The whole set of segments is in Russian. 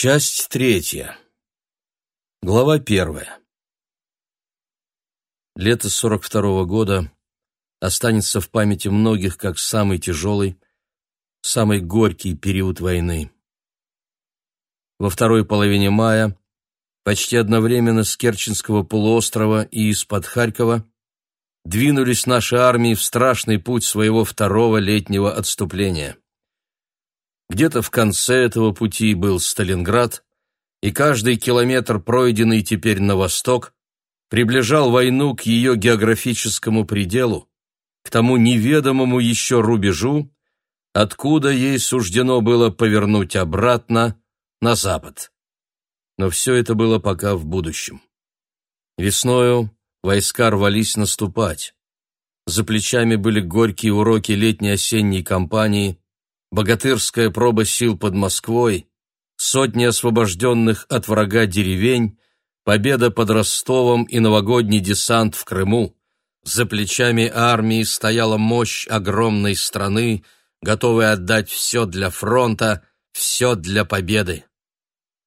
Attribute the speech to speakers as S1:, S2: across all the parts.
S1: Часть третья. Глава первая. Лето 42-го года останется в памяти многих как самый тяжелый, самый горький период войны. Во второй половине мая, почти одновременно с Керченского полуострова и из-под Харькова, двинулись наши армии в страшный путь своего второго летнего отступления. Где-то в конце этого пути был Сталинград, и каждый километр, пройденный теперь на восток, приближал войну к ее географическому пределу, к тому неведомому еще рубежу, откуда ей суждено было повернуть обратно на запад. Но все это было пока в будущем. Весною войска рвались наступать. За плечами были горькие уроки летней-осенней кампании, богатырская проба сил под Москвой, сотни освобожденных от врага деревень, победа под Ростовом и новогодний десант в Крыму. За плечами армии стояла мощь огромной страны, готовой отдать все для фронта, все для победы.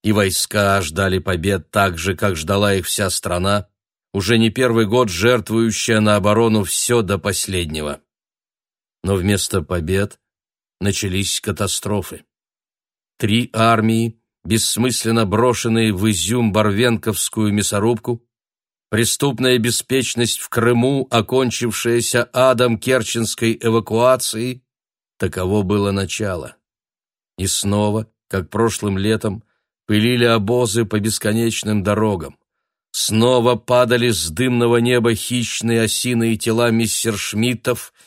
S1: И войска ждали побед так же, как ждала их вся страна, уже не первый год жертвующая на оборону все до последнего. Но вместо побед начались катастрофы. Три армии, бессмысленно брошенные в Изюм-Барвенковскую мясорубку, преступная беспечность в Крыму, окончившаяся адом керченской эвакуации, таково было начало. И снова, как прошлым летом, пылили обозы по бесконечным дорогам. Снова падали с дымного неба хищные осиные тела мистершмиттов —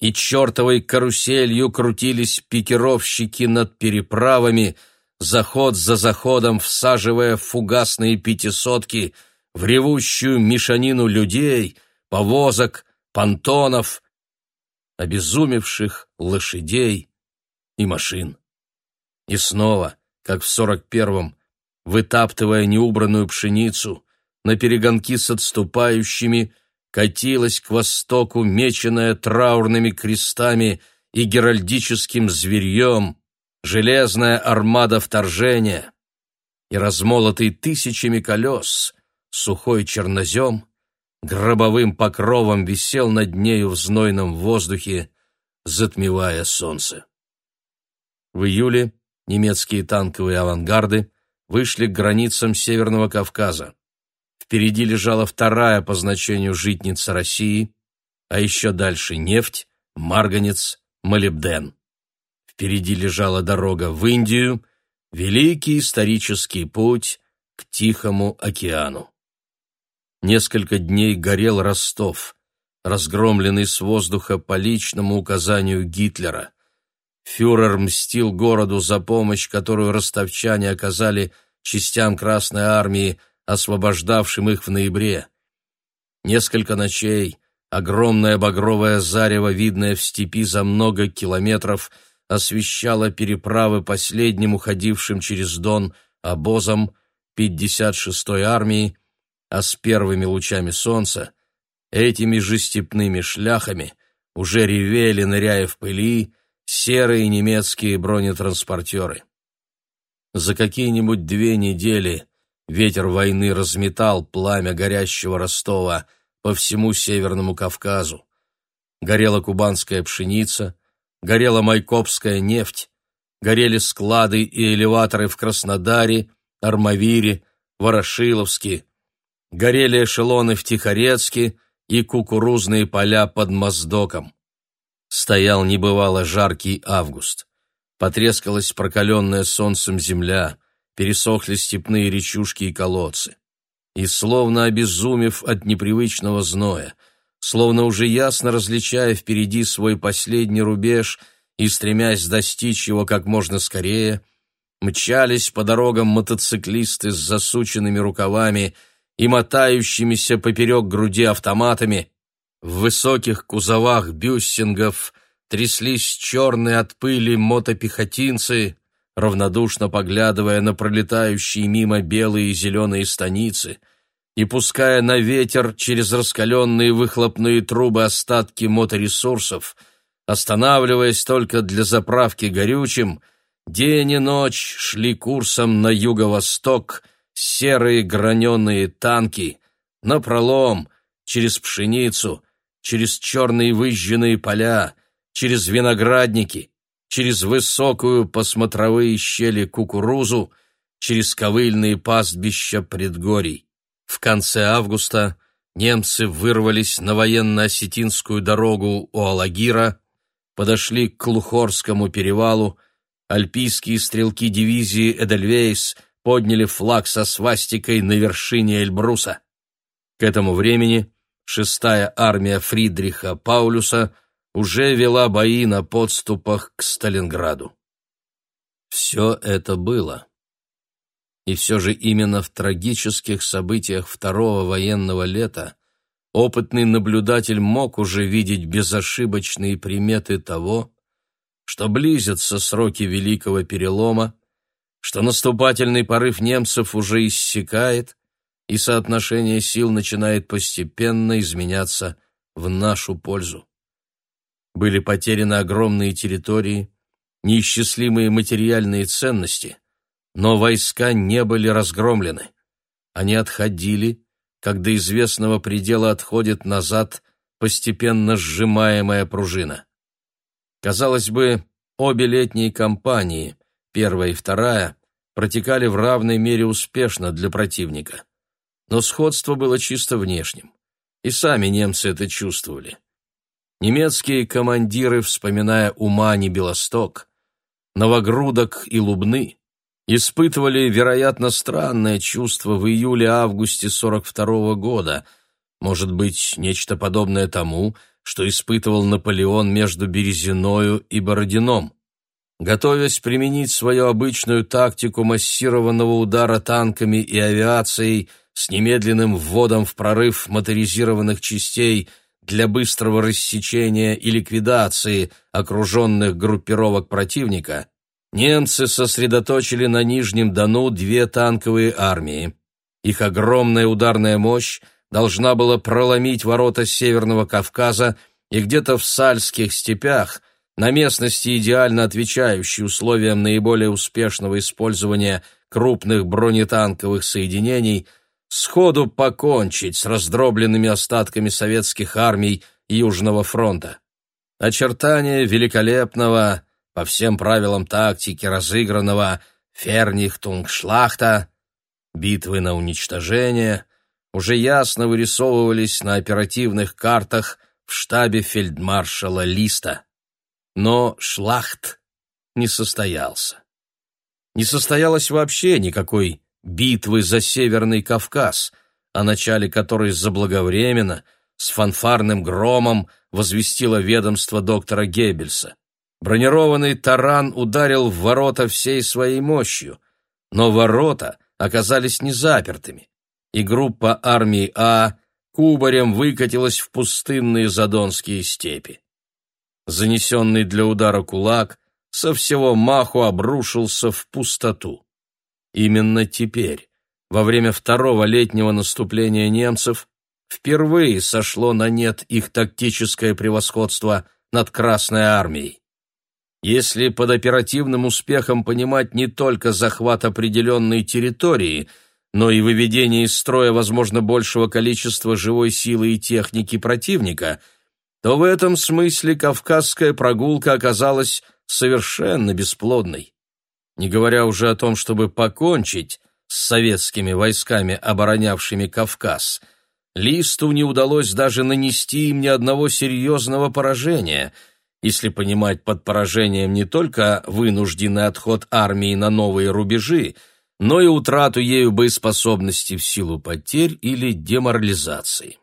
S1: и чертовой каруселью крутились пикировщики над переправами, заход за заходом всаживая фугасные пятисотки в ревущую мешанину людей, повозок, понтонов, обезумевших лошадей и машин. И снова, как в сорок первом, вытаптывая неубранную пшеницу, на перегонки с отступающими – катилась к востоку, меченная траурными крестами и геральдическим зверьем, железная армада вторжения, и размолотый тысячами колес, сухой чернозем, гробовым покровом висел над нею в знойном воздухе, затмевая солнце. В июле немецкие танковые авангарды вышли к границам Северного Кавказа. Впереди лежала вторая по значению житница России, а еще дальше нефть, марганец, молибден. Впереди лежала дорога в Индию, великий исторический путь к Тихому океану. Несколько дней горел Ростов, разгромленный с воздуха по личному указанию Гитлера. Фюрер мстил городу за помощь, которую ростовчане оказали частям Красной Армии освобождавшим их в ноябре. Несколько ночей огромное багровое зарево, видное в степи за много километров, освещало переправы последним уходившим через Дон обозом 56-й армии, а с первыми лучами солнца этими же степными шляхами уже ревели, ныряя в пыли, серые немецкие бронетранспортеры. За какие-нибудь две недели Ветер войны разметал пламя горящего Ростова по всему Северному Кавказу. Горела кубанская пшеница, горела майкопская нефть, горели склады и элеваторы в Краснодаре, Армавире, Ворошиловске, горели эшелоны в Тихорецке и кукурузные поля под Моздоком. Стоял небывало жаркий август. Потрескалась прокаленная солнцем земля, пересохли степные речушки и колодцы. И, словно обезумев от непривычного зноя, словно уже ясно различая впереди свой последний рубеж и стремясь достичь его как можно скорее, мчались по дорогам мотоциклисты с засученными рукавами и мотающимися поперек груди автоматами, в высоких кузовах бюссингов тряслись черные от пыли мотопехотинцы, равнодушно поглядывая на пролетающие мимо белые и зеленые станицы и пуская на ветер через раскаленные выхлопные трубы остатки моторесурсов, останавливаясь только для заправки горючим день и ночь шли курсом на юго-восток серые граненые танки, напролом, через пшеницу, через черные выжженные поля, через виноградники, через высокую посмотровые щели кукурузу, через ковыльные пастбища предгорий. В конце августа немцы вырвались на военно-осетинскую дорогу у Алагира, подошли к Клухорскому перевалу, альпийские стрелки дивизии Эдельвейс подняли флаг со свастикой на вершине Эльбруса. К этому времени шестая армия Фридриха Паулюса уже вела бои на подступах к Сталинграду. Все это было. И все же именно в трагических событиях второго военного лета опытный наблюдатель мог уже видеть безошибочные приметы того, что близятся сроки Великого Перелома, что наступательный порыв немцев уже иссякает, и соотношение сил начинает постепенно изменяться в нашу пользу. Были потеряны огромные территории, неисчислимые материальные ценности, но войска не были разгромлены. Они отходили, как до известного предела отходит назад постепенно сжимаемая пружина. Казалось бы, обе летние кампании, первая и вторая, протекали в равной мере успешно для противника но сходство было чисто внешним. И сами немцы это чувствовали. Немецкие командиры, вспоминая Умань и Белосток, Новогрудок и Лубны, испытывали, вероятно, странное чувство в июле-августе 42 -го года, может быть, нечто подобное тому, что испытывал Наполеон между Березиною и Бородином. Готовясь применить свою обычную тактику массированного удара танками и авиацией – с немедленным вводом в прорыв моторизированных частей для быстрого рассечения и ликвидации окруженных группировок противника, немцы сосредоточили на Нижнем Дону две танковые армии. Их огромная ударная мощь должна была проломить ворота Северного Кавказа и где-то в Сальских степях, на местности, идеально отвечающей условиям наиболее успешного использования крупных бронетанковых соединений – сходу покончить с раздробленными остатками советских армий Южного фронта. Очертания великолепного, по всем правилам тактики разыгранного Фернихтунгшлахта, битвы на уничтожение, уже ясно вырисовывались на оперативных картах в штабе фельдмаршала Листа. Но шлахт не состоялся. Не состоялось вообще никакой битвы за Северный Кавказ, о начале которой заблаговременно, с фанфарным громом, возвестило ведомство доктора Геббельса. Бронированный таран ударил в ворота всей своей мощью, но ворота оказались не запертыми, и группа армии А кубарем выкатилась в пустынные задонские степи. Занесенный для удара кулак со всего маху обрушился в пустоту. Именно теперь, во время второго летнего наступления немцев, впервые сошло на нет их тактическое превосходство над Красной армией. Если под оперативным успехом понимать не только захват определенной территории, но и выведение из строя, возможно, большего количества живой силы и техники противника, то в этом смысле кавказская прогулка оказалась совершенно бесплодной не говоря уже о том, чтобы покончить с советскими войсками, оборонявшими Кавказ, Листу не удалось даже нанести им ни одного серьезного поражения, если понимать под поражением не только вынужденный отход армии на новые рубежи, но и утрату ею боеспособности в силу потерь или деморализации.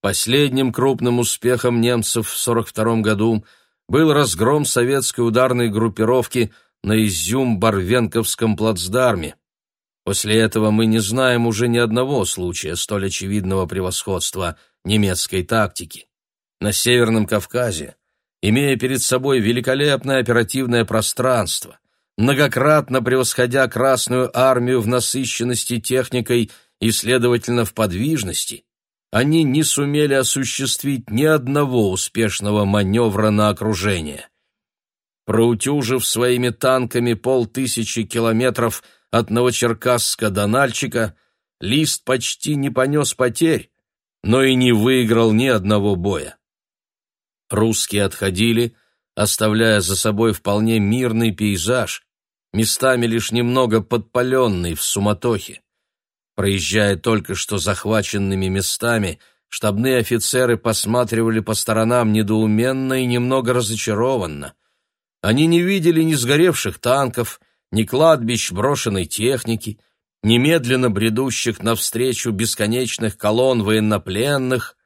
S1: Последним крупным успехом немцев в 1942 году был разгром советской ударной группировки – на Изюм-Барвенковском плацдарме. После этого мы не знаем уже ни одного случая столь очевидного превосходства немецкой тактики. На Северном Кавказе, имея перед собой великолепное оперативное пространство, многократно превосходя Красную армию в насыщенности техникой и, следовательно, в подвижности, они не сумели осуществить ни одного успешного маневра на окружение. Проутюжив своими танками полтысячи километров от Новочеркасска до Нальчика, Лист почти не понес потерь, но и не выиграл ни одного боя. Русские отходили, оставляя за собой вполне мирный пейзаж, местами лишь немного подпаленный в суматохе. Проезжая только что захваченными местами, штабные офицеры посматривали по сторонам недоуменно и немного разочарованно. Они не видели ни сгоревших танков, ни кладбищ брошенной техники, немедленно бредущих навстречу бесконечных колонн военнопленных,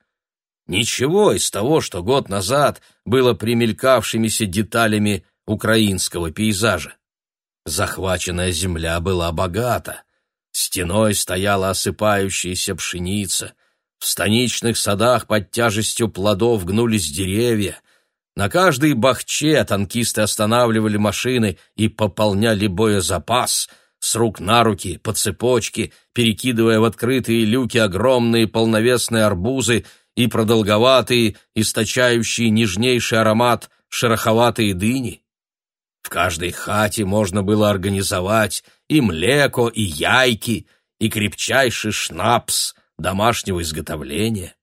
S1: ничего из того, что год назад было примелькавшимися деталями украинского пейзажа. Захваченная земля была богата. Стеной стояла осыпающаяся пшеница. В станичных садах под тяжестью плодов гнулись деревья. На каждой бахче танкисты останавливали машины и пополняли боезапас — с рук на руки, по цепочке, перекидывая в открытые люки огромные полновесные арбузы и продолговатые, источающие нежнейший аромат, шероховатые дыни. В каждой хате можно было организовать и млеко, и яйки, и крепчайший шнапс домашнего изготовления.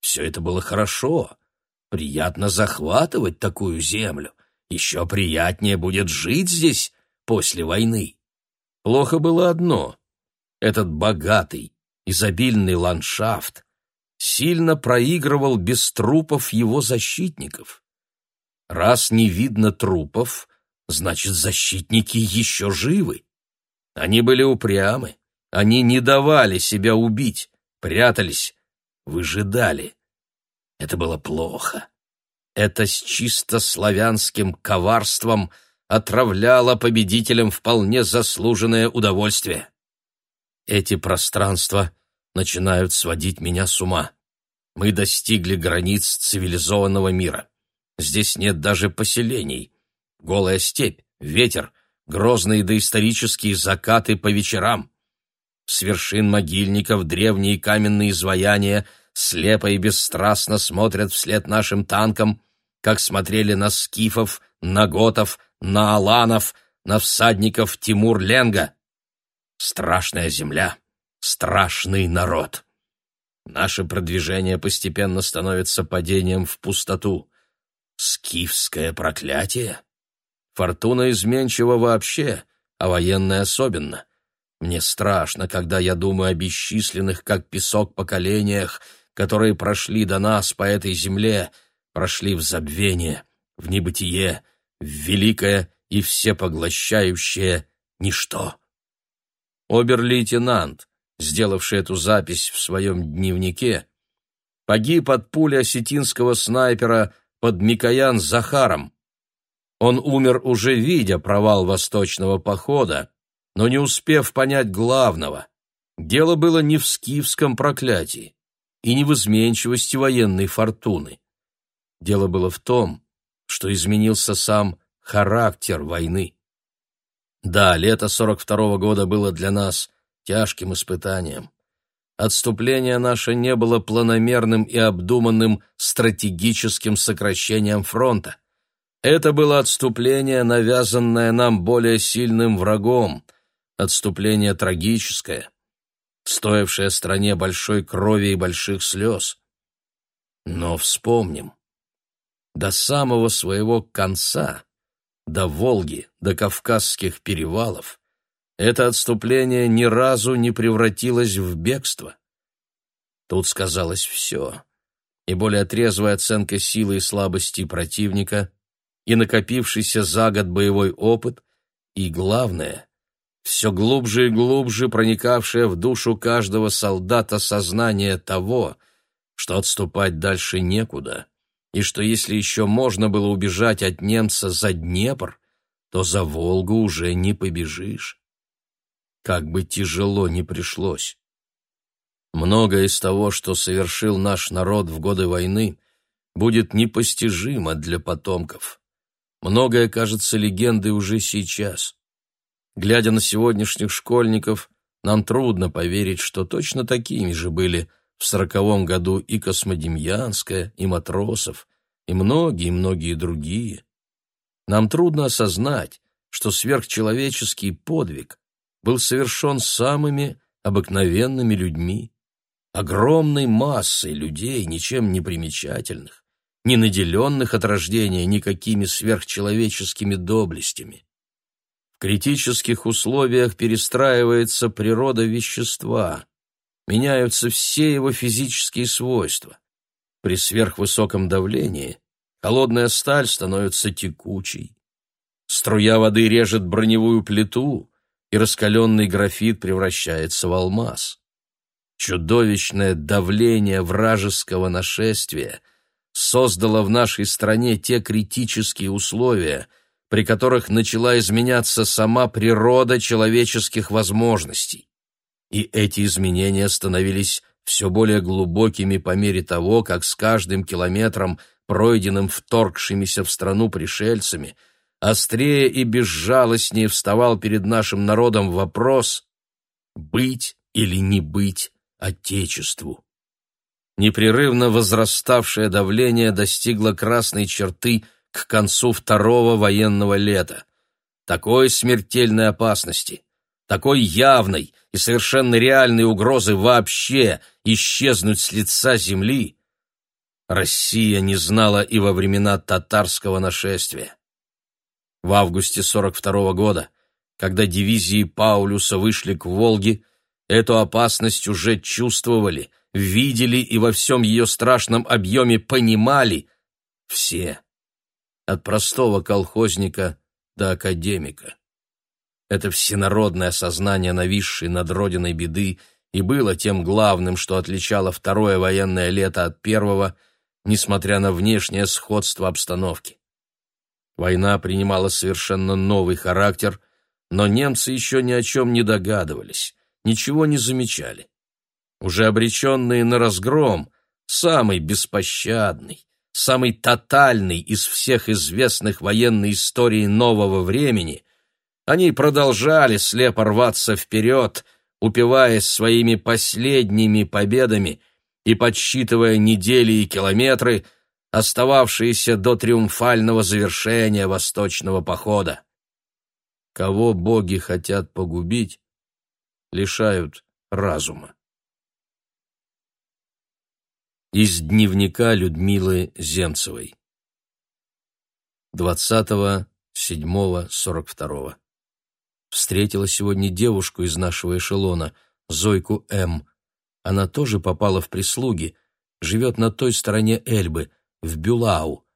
S1: Все это было хорошо. Приятно захватывать такую землю. Еще приятнее будет жить здесь после войны. Плохо было одно. Этот богатый, изобильный ландшафт сильно проигрывал без трупов его защитников. Раз не видно трупов, значит, защитники еще живы. Они были упрямы, они не давали себя убить, прятались, выжидали. Это было плохо. Это с чисто славянским коварством – отравляло победителям вполне заслуженное удовольствие. Эти пространства начинают сводить меня с ума. Мы достигли границ цивилизованного мира. Здесь нет даже поселений. Голая степь, ветер, грозные доисторические закаты по вечерам. С вершин могильников древние каменные изваяния слепо и бесстрастно смотрят вслед нашим танкам, как смотрели на скифов, на готов, на аланов, на всадников Тимур-Ленга. Страшная земля, страшный народ. Наше продвижение постепенно становится падением в пустоту. Скифское проклятие? Фортуна изменчива вообще, а военная особенно. Мне страшно, когда я думаю о бесчисленных, как песок, поколениях, которые прошли до нас по этой земле, прошли в забвение, в небытие, великое и всепоглощающее ничто. Обер-лейтенант, сделавший эту запись в своем дневнике, погиб от пули осетинского снайпера под Микоян Захаром. Он умер уже видя провал восточного похода, но не успев понять главного. Дело было не в скифском проклятии и не в изменчивости военной фортуны. Дело было в том, что изменился сам характер войны. Да, лето 42-го года было для нас тяжким испытанием. Отступление наше не было планомерным и обдуманным стратегическим сокращением фронта. Это было отступление, навязанное нам более сильным врагом, отступление трагическое, стоившее стране большой крови и больших слез. Но вспомним, до самого своего конца, до Волги, до Кавказских перевалов, это отступление ни разу не превратилось в бегство. Тут сказалось все. И более трезвая оценка силы и слабости противника, и накопившийся за год боевой опыт, и, главное, все глубже и глубже проникавшее в душу каждого солдата сознание того, что отступать дальше некуда, и что если еще можно было убежать от немца за Днепр, то за Волгу уже не побежишь. Как бы тяжело ни пришлось. Многое из того, что совершил наш народ в годы войны, будет непостижимо для потомков. Многое кажется легендой уже сейчас. Глядя на сегодняшних школьников, нам трудно поверить, что точно такими же были в сороковом году и Космодемьянская, и Матросов, и многие-многие другие. Нам трудно осознать, что сверхчеловеческий подвиг был совершен самыми обыкновенными людьми, огромной массой людей, ничем не примечательных, не наделенных от рождения никакими сверхчеловеческими доблестями. Критических условиях перестраивается природа вещества, меняются все его физические свойства. При сверхвысоком давлении холодная сталь становится текучей. Струя воды режет броневую плиту, и раскаленный графит превращается в алмаз. Чудовищное давление вражеского нашествия создало в нашей стране те критические условия, при которых начала изменяться сама природа человеческих возможностей. И эти изменения становились все более глубокими по мере того, как с каждым километром, пройденным вторгшимися в страну пришельцами, острее и безжалостнее вставал перед нашим народом вопрос «быть или не быть Отечеству». Непрерывно возраставшее давление достигло красной черты к концу второго военного лета. Такой смертельной опасности, такой явной и совершенно реальной угрозы вообще исчезнуть с лица земли Россия не знала и во времена татарского нашествия. В августе 42 -го года, когда дивизии Паулюса вышли к Волге, эту опасность уже чувствовали, видели и во всем ее страшном объеме понимали все, от простого колхозника до академика. Это всенародное сознание нависшей над родиной беды и было тем главным, что отличало второе военное лето от первого, несмотря на внешнее сходство обстановки. Война принимала совершенно новый характер, но немцы еще ни о чем не догадывались, ничего не замечали. Уже обреченные на разгром, самый беспощадный, самый тотальный из всех известных военной истории нового времени, они продолжали слепо рваться вперед, упиваясь своими последними победами и подсчитывая недели и километры, остававшиеся до триумфального завершения восточного похода. Кого боги хотят погубить, лишают разума. Из дневника Людмилы Земцевой 20.07.42 Встретила сегодня девушку из нашего эшелона, Зойку М. Она тоже попала в прислуги, живет на той стороне Эльбы, в Бюлау.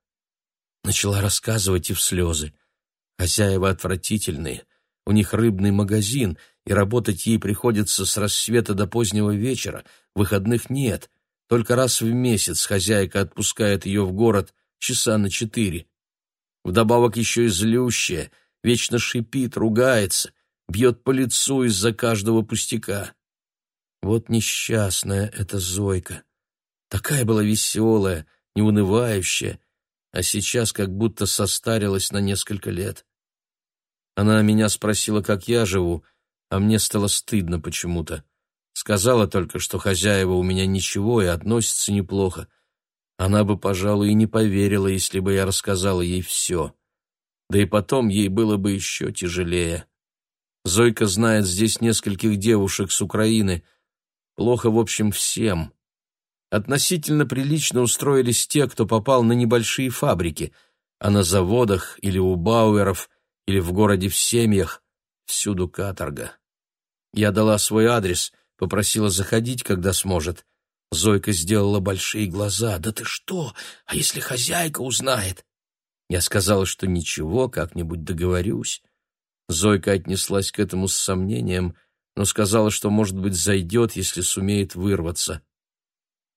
S1: Начала рассказывать и в слезы. Хозяева отвратительные, у них рыбный магазин, и работать ей приходится с рассвета до позднего вечера, выходных нет. Только раз в месяц хозяйка отпускает ее в город часа на четыре. Вдобавок еще и злющая — вечно шипит, ругается, бьет по лицу из-за каждого пустяка. Вот несчастная эта Зойка. Такая была веселая, неунывающая, а сейчас как будто состарилась на несколько лет. Она меня спросила, как я живу, а мне стало стыдно почему-то. Сказала только, что хозяева у меня ничего и относятся неплохо. Она бы, пожалуй, и не поверила, если бы я рассказала ей все да и потом ей было бы еще тяжелее. Зойка знает здесь нескольких девушек с Украины. Плохо, в общем, всем. Относительно прилично устроились те, кто попал на небольшие фабрики, а на заводах или у Бауэров, или в городе в семьях, всюду каторга. Я дала свой адрес, попросила заходить, когда сможет. Зойка сделала большие глаза. «Да ты что? А если хозяйка узнает?» Я сказала, что ничего, как-нибудь договорюсь. Зойка отнеслась к этому с сомнением, но сказала, что, может быть, зайдет, если сумеет вырваться.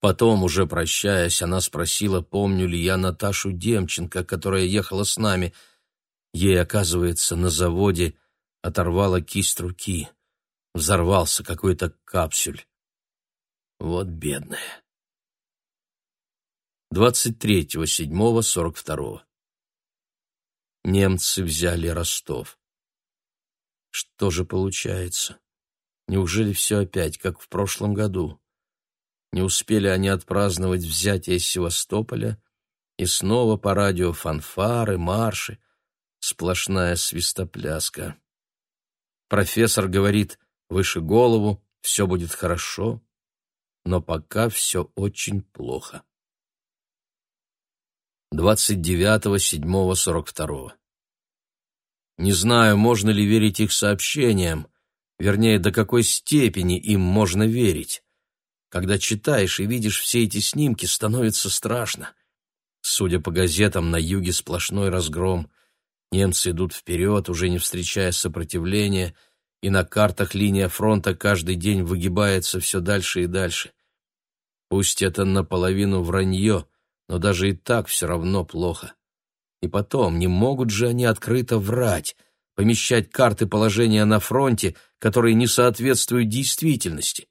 S1: Потом, уже прощаясь, она спросила, помню ли я Наташу Демченко, которая ехала с нами. Ей, оказывается, на заводе оторвала кисть руки. Взорвался какой-то капсюль. Вот бедная. 23.07.42 немцы взяли Ростов. Что же получается? Неужели все опять, как в прошлом году? Не успели они отпраздновать взятие Севастополя, и снова по радио фанфары, марши, Сплошная свистопляска. Профессор говорит, выше голову, все будет хорошо, но пока все очень плохо. 29.07.42 Не знаю, можно ли верить их сообщениям, вернее, до какой степени им можно верить. Когда читаешь и видишь все эти снимки, становится страшно. Судя по газетам, на юге сплошной разгром. Немцы идут вперед, уже не встречая сопротивления, и на картах линия фронта каждый день выгибается все дальше и дальше. Пусть это наполовину вранье, но даже и так все равно плохо. И потом, не могут же они открыто врать, помещать карты положения на фронте, которые не соответствуют действительности.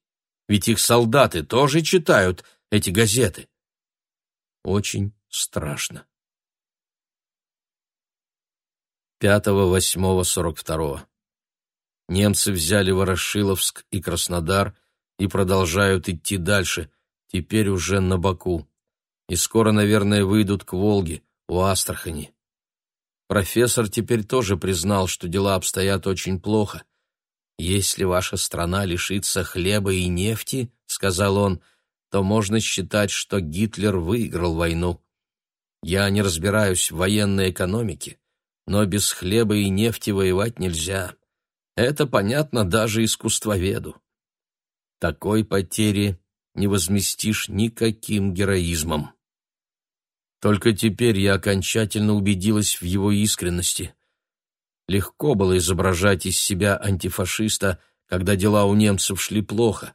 S1: Ведь их солдаты тоже читают эти газеты. Очень страшно. 5-8-42. Немцы взяли Ворошиловск и Краснодар и продолжают идти дальше, теперь уже на Баку. И скоро, наверное, выйдут к Волге, у Астрахани. Профессор теперь тоже признал, что дела обстоят очень плохо. «Если ваша страна лишится хлеба и нефти, — сказал он, — то можно считать, что Гитлер выиграл войну. Я не разбираюсь в военной экономике, но без хлеба и нефти воевать нельзя. Это понятно даже искусствоведу. Такой потери не возместишь никаким героизмом. Только теперь я окончательно убедилась в его искренности. Легко было изображать из себя антифашиста, когда дела у немцев шли плохо,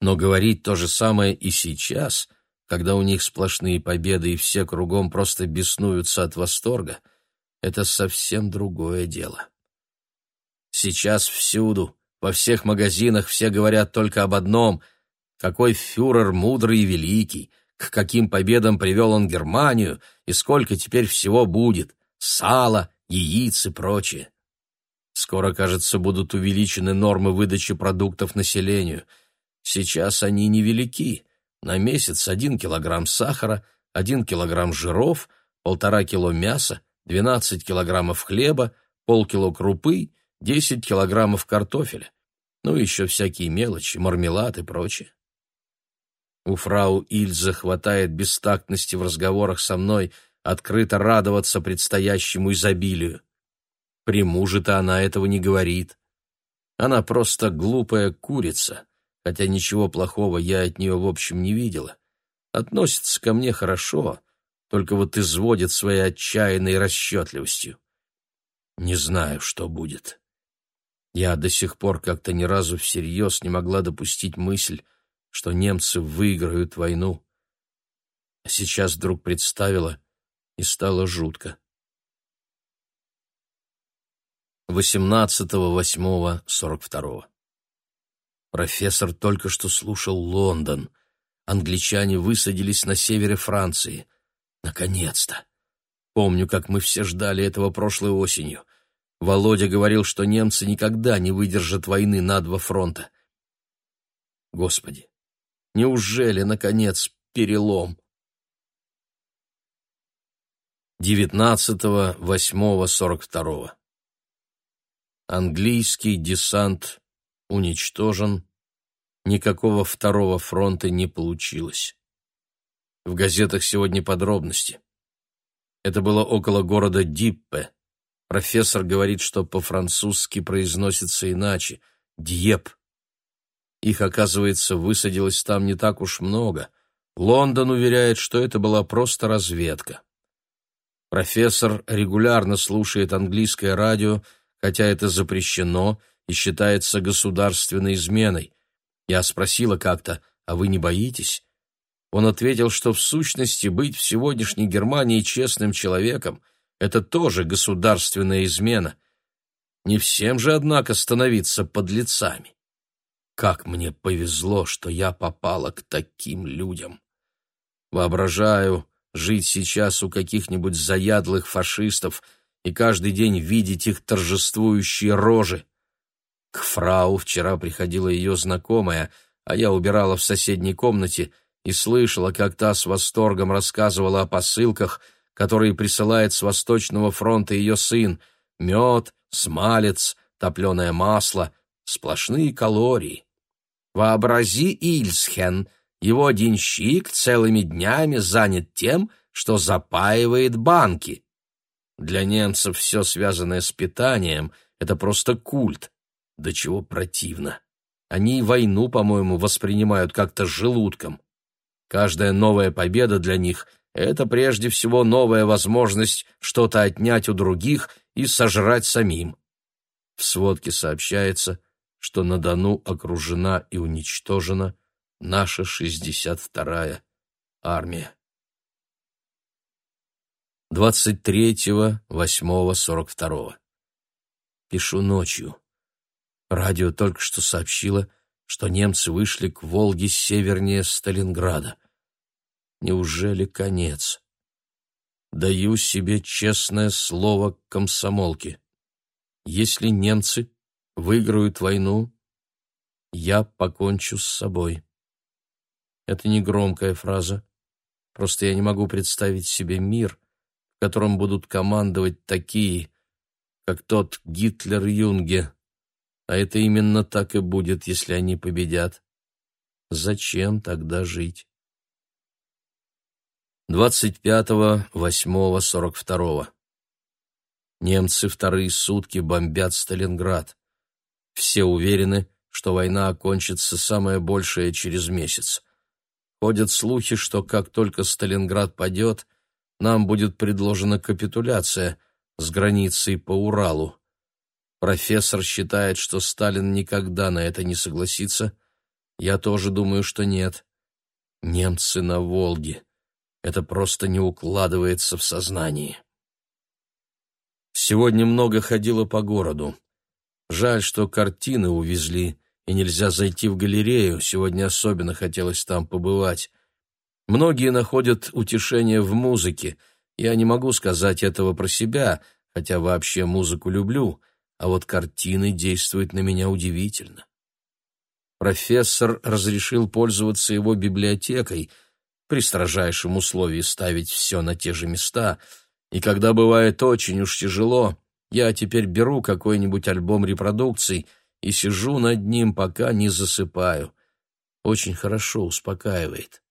S1: но говорить то же самое и сейчас, когда у них сплошные победы и все кругом просто беснуются от восторга, это совсем другое дело. Сейчас всюду, во всех магазинах все говорят только об одном — какой фюрер мудрый и великий, к каким победам привел он Германию и сколько теперь всего будет — сала, яиц и прочее. Скоро, кажется, будут увеличены нормы выдачи продуктов населению. Сейчас они невелики. На месяц один килограмм сахара, один килограмм жиров, полтора кило мяса, двенадцать килограммов хлеба, полкило крупы, десять килограммов картофеля. Ну, еще всякие мелочи, мармелад и прочее. У фрау Ильза хватает бестактности в разговорах со мной открыто радоваться предстоящему изобилию. При муже-то она этого не говорит. Она просто глупая курица, хотя ничего плохого я от нее в общем не видела. Относится ко мне хорошо, только вот изводит своей отчаянной расчетливостью. Не знаю, что будет. Я до сих пор как-то ни разу всерьез не могла допустить мысль, что немцы выиграют войну. А сейчас вдруг представила, и стало жутко. 18.08.42 Профессор только что слушал Лондон. Англичане высадились на севере Франции. Наконец-то! Помню, как мы все ждали этого прошлой осенью. Володя говорил, что немцы никогда не выдержат войны на два фронта. Господи, Неужели, наконец, перелом? 19.08.42 Английский десант уничтожен. Никакого второго фронта не получилось. В газетах сегодня подробности. Это было около города Диппе. Профессор говорит, что по-французски произносится иначе — Дьеп. Их, оказывается, высадилось там не так уж много. Лондон уверяет, что это была просто разведка. Профессор регулярно слушает английское радио, хотя это запрещено и считается государственной изменой. Я спросила как-то, а вы не боитесь? Он ответил, что в сущности быть в сегодняшней Германии честным человеком – это тоже государственная измена. Не всем же, однако, становиться подлецами. Как мне повезло, что я попала к таким людям. Воображаю жить сейчас у каких-нибудь заядлых фашистов и каждый день видеть их торжествующие рожи. К фрау вчера приходила ее знакомая, а я убирала в соседней комнате и слышала, как та с восторгом рассказывала о посылках, которые присылает с Восточного фронта ее сын, мед, смалец, топленое масло, сплошные калории. Вообрази Ильсхен, его денщик целыми днями занят тем, что запаивает банки. Для немцев все связанное с питанием — это просто культ. До чего противно. Они войну, по-моему, воспринимают как-то желудком. Каждая новая победа для них — это прежде всего новая возможность что-то отнять у других и сожрать самим. В сводке сообщается, что на Дону окружена и уничтожена наша 62-я армия. 23.08.42. Пишу ночью. Радио только что сообщило, что немцы вышли к Волге севернее Сталинграда. Неужели конец? Даю себе честное слово комсомолки. Если немцы выиграют войну, я покончу с собой. Это не громкая фраза. Просто я не могу представить себе мир, в котором будут командовать такие, как тот Гитлер-Юнге, а это именно так и будет, если они победят. Зачем тогда жить? 25.08.42. Немцы вторые сутки бомбят Сталинград. Все уверены, что война окончится самое большее через месяц. Ходят слухи, что как только Сталинград падет, нам будет предложена капитуляция с границей по Уралу. Профессор считает, что Сталин никогда на это не согласится. Я тоже думаю, что нет. Немцы на Волге. Это просто не укладывается в сознании. Сегодня много ходило по городу. Жаль, что картины увезли, и нельзя зайти в галерею, сегодня особенно хотелось там побывать. Многие находят утешение в музыке. Я не могу сказать этого про себя, хотя вообще музыку люблю — а вот картины действуют на меня удивительно. Профессор разрешил пользоваться его библиотекой, при строжайшем условии ставить все на те же места, и когда бывает очень уж тяжело, я теперь беру какой-нибудь альбом репродукций и сижу над ним, пока не засыпаю. Очень хорошо успокаивает.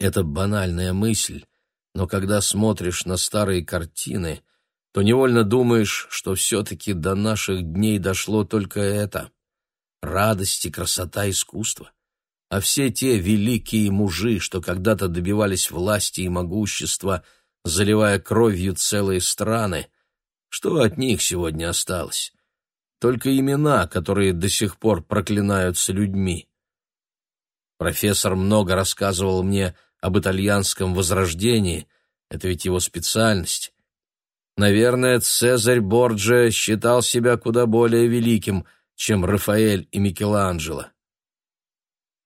S1: Это банальная мысль, но когда смотришь на старые картины, то невольно думаешь, что все-таки до наших дней дошло только это — радость и красота искусства. А все те великие мужи, что когда-то добивались власти и могущества, заливая кровью целые страны, что от них сегодня осталось? Только имена, которые до сих пор проклинаются людьми. Профессор много рассказывал мне об итальянском возрождении, это ведь его специальность, Наверное, Цезарь Борджиа считал себя куда более великим, чем Рафаэль и Микеланджело.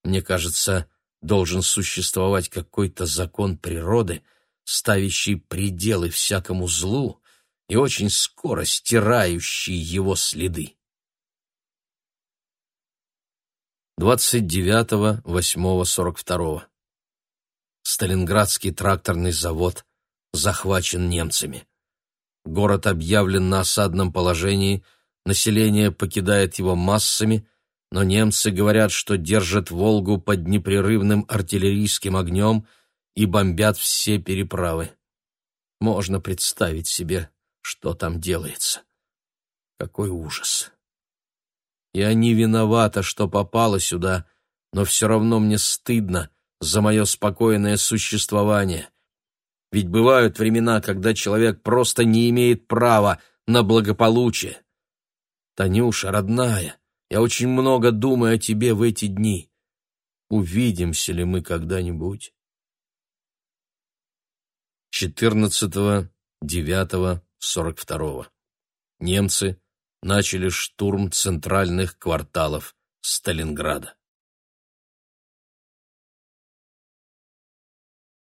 S1: Мне кажется, должен существовать какой-то закон природы, ставящий пределы всякому злу и очень скоро стирающий его следы. 29.08.42. Сталинградский тракторный завод захвачен немцами. Город объявлен на осадном положении, население покидает его массами, но немцы говорят, что держат Волгу под непрерывным артиллерийским огнем и бомбят все переправы. Можно представить себе, что там делается. Какой ужас! Я не виновата, что попала сюда, но все равно мне стыдно за мое спокойное существование. Ведь бывают времена, когда человек просто не имеет права на благополучие. Танюша, родная, я очень много думаю о тебе в эти дни. Увидимся ли мы когда-нибудь? 14.09.42. Немцы начали штурм центральных кварталов Сталинграда.